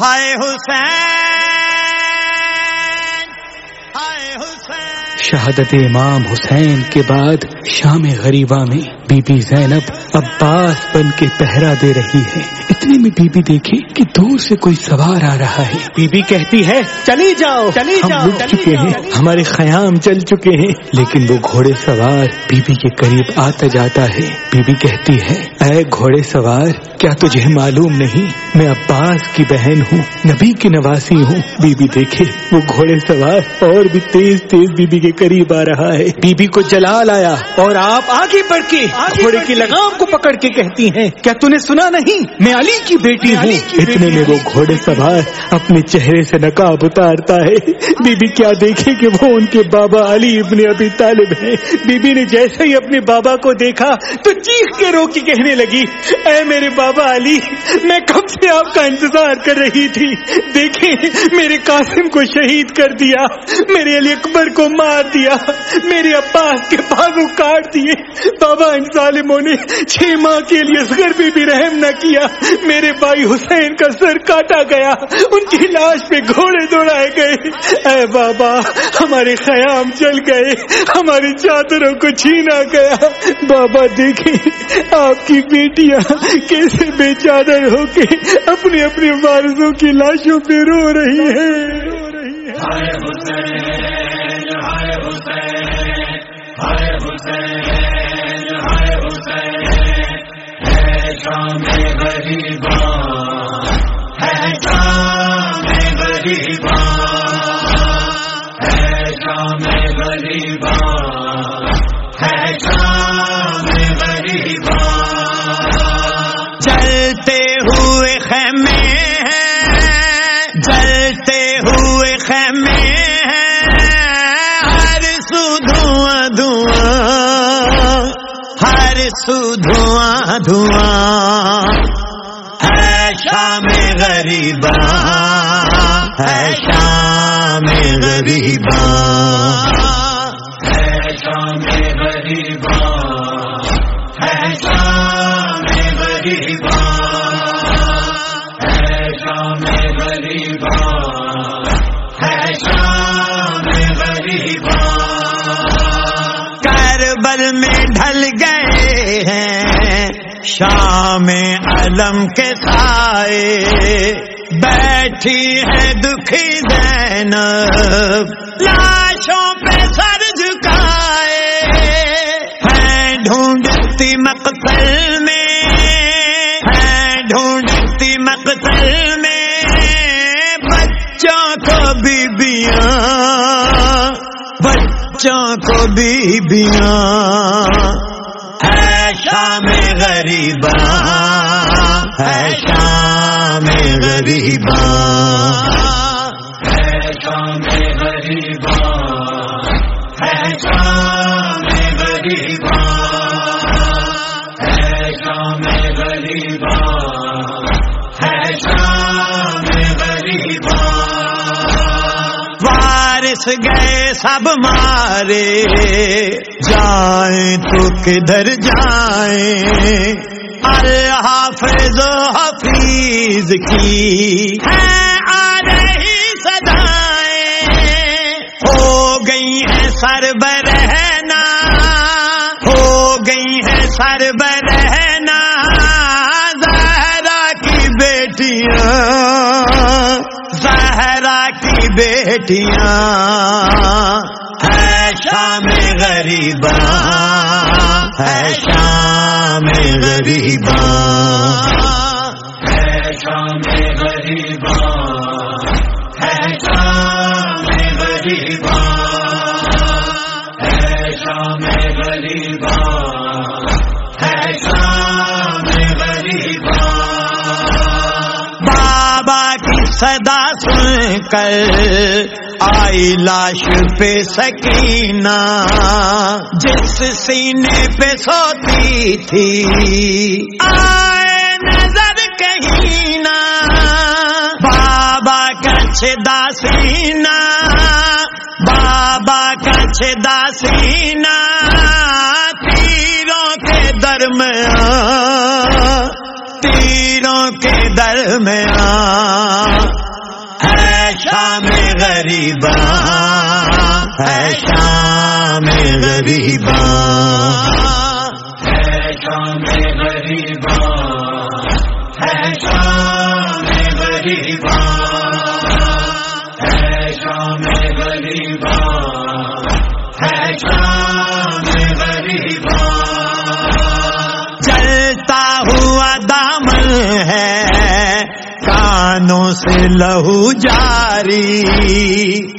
ہائے حسین شہادت امام حسین کے بعد شام غریبہ میں بی بی زینب عباس بن کے پہرا دے رہی ہے۔ اتنے میں بی بی دیکھے کہ دور سے کوئی سوار آ رہا ہے۔ بی بی کہتی ہے چلی جاؤ چلی ہم جاؤ، رک چلی چکے جاؤ۔ ہیں ہمارے خیام چل چکے ہیں۔ لیکن وہ گھوڑے سوار بی بی کے قریب آتا جاتا ہے۔ بی بی کہتی ہے اے گھوڑے سوار کیا تجھے معلوم نہیں؟ میں عباس کی بہن ہوں نبی کی نواسی ہوں۔ بی بی دیکھے وہ گھوڑے سوار اور بھی تیز تیز بی بی کے قریب آ رہا ہے۔ بی بی کو جلال آیا اور آپ آگے بڑھ کے گھوڑے کی کے- لگام کو پکڑ کے کہتی ہیں کیا تو نے سنا نہیں؟ میں علی کی بیٹی ہوں۔ اتنے میں وہ۔ گھوڑے سوار اپنے چہرے سے نقاب اتارتا ہے۔ بی بی کیا دیکھے کہ وہ ان کے بابا علی ابن ابی طالب ہیں۔ بی بی نے جیسے ہی اپنے بابا کو دیکھا تو چیخ کے رو کی کہنے لگی اے میرے بابا علی میں کب سے آپ کا انتظار کر رہی تھی؟ دیکھیں میرے قاسم کو شہید کر دیا۔ میرے علی اکبر کو مار دیا میرے عباس کے بازو کاٹ دیے۔ بابا ان ظالموں نے چھ ماہ کے لیے اصغر بھی, بھی رحم نہ کیا۔ میرے بھائی حسین کا سر کاٹا گیا۔ ان کی لاش پہ گھوڑے دوڑائے گئے۔ اے بابا ہمارے خیام چل گئے۔ ہماری چادروں کو چھینا گیا۔ بابا دیکھیں آپ کی بیٹیاں کیسے بے چادر ہو کے اپنے اپنے وارثوں کی لاشوں پہ رو رہی ہیں۔ حسین ہائے حسین ہے شام غریباں ہے شام غریباں ہر سو دھواں دھواں۔ ہے شام غریباں۔ ہے شام غریباں۔ ہے شام غریباں۔ ہے شام غریباں۔ ہے شام غریباں۔ ہے شام غریباں۔ کربل میں ڈھل گئے۔ ہیں شام علم کے سائے بیٹھی ہے دکھی زینب، لاشوں پہ سر جھکائے ہے ڈھونڈتی مقتل میں ہے ڈھونڈتی مقتل میں بچوں کو بیبیاں، بچوں کو بیبیاں۔ میں شام ہے شام غریبا ہے شام غریبا ہے شام وارث گئے سب مارے۔ جائیں تو کدھر جائیں۔ الحافظ و حفیظ کی۔ ہے آ رہی سدائیں ہو گئی ہے سر برہنا ہو گئی ہے سر بیٹیاں ہے شام غریباں، ہے شام غریباں۔ ہے شام غریباں، ہے شام غریباں۔ ہے شام غریباں، ہے شام غریباں۔ بابا کی صدا سن کر آئی لاش پہ سکینہ، جس سینے پہ سوتی تھی۔ آئے نظر کہیں نہ بابا کا چھدا بابا کا چھدا تیروں کے درمیان، تیروں کے درمیان۔ اے شام غریبا ہے شام غریبا کانوں سے لہو جاری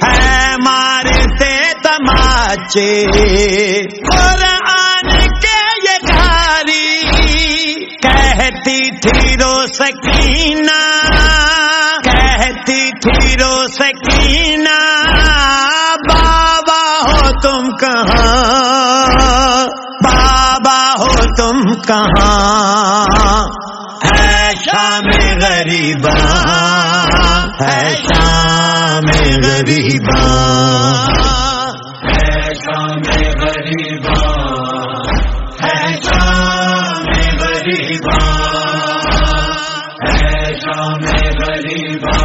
ہے مارتے تماچے۔ قرآن کے یہ گاری کہتی تھی رو سکینہ۔ کہتی تھی رو سکینہ۔ بابا ہو تم کہاں؟ بابا ہو تم کہاں؟ ہے شام غریباں۔ ہے شام غریبا ہے شام غریبا ہے شام غریبا ہے شام غریباں۔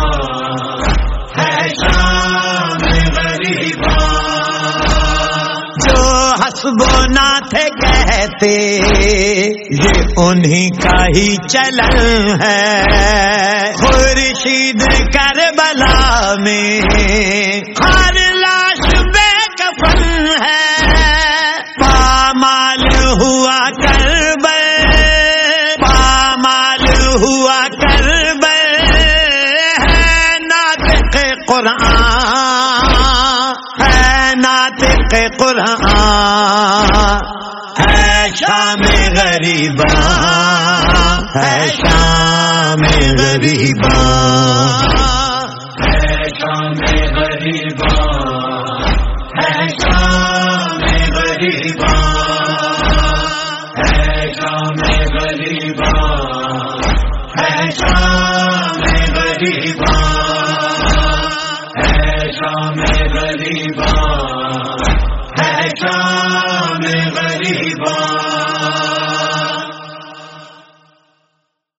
ہے شام حسب تھے کہتے، یہ انہی کا ہی چلن ہے۔ خورشید کربلا میں ہر لاش بے کفن ہے۔ پامال ہوا کربل پامال ہوا کربل ہے ناطق قرآن غریباں، ہے شام غریباں۔ ہے شام غریباں، ہے شام غریباں۔ ہے شام غریباں، ہے شام غریباں۔ ہے شام غریباں، ہے شام غریباں۔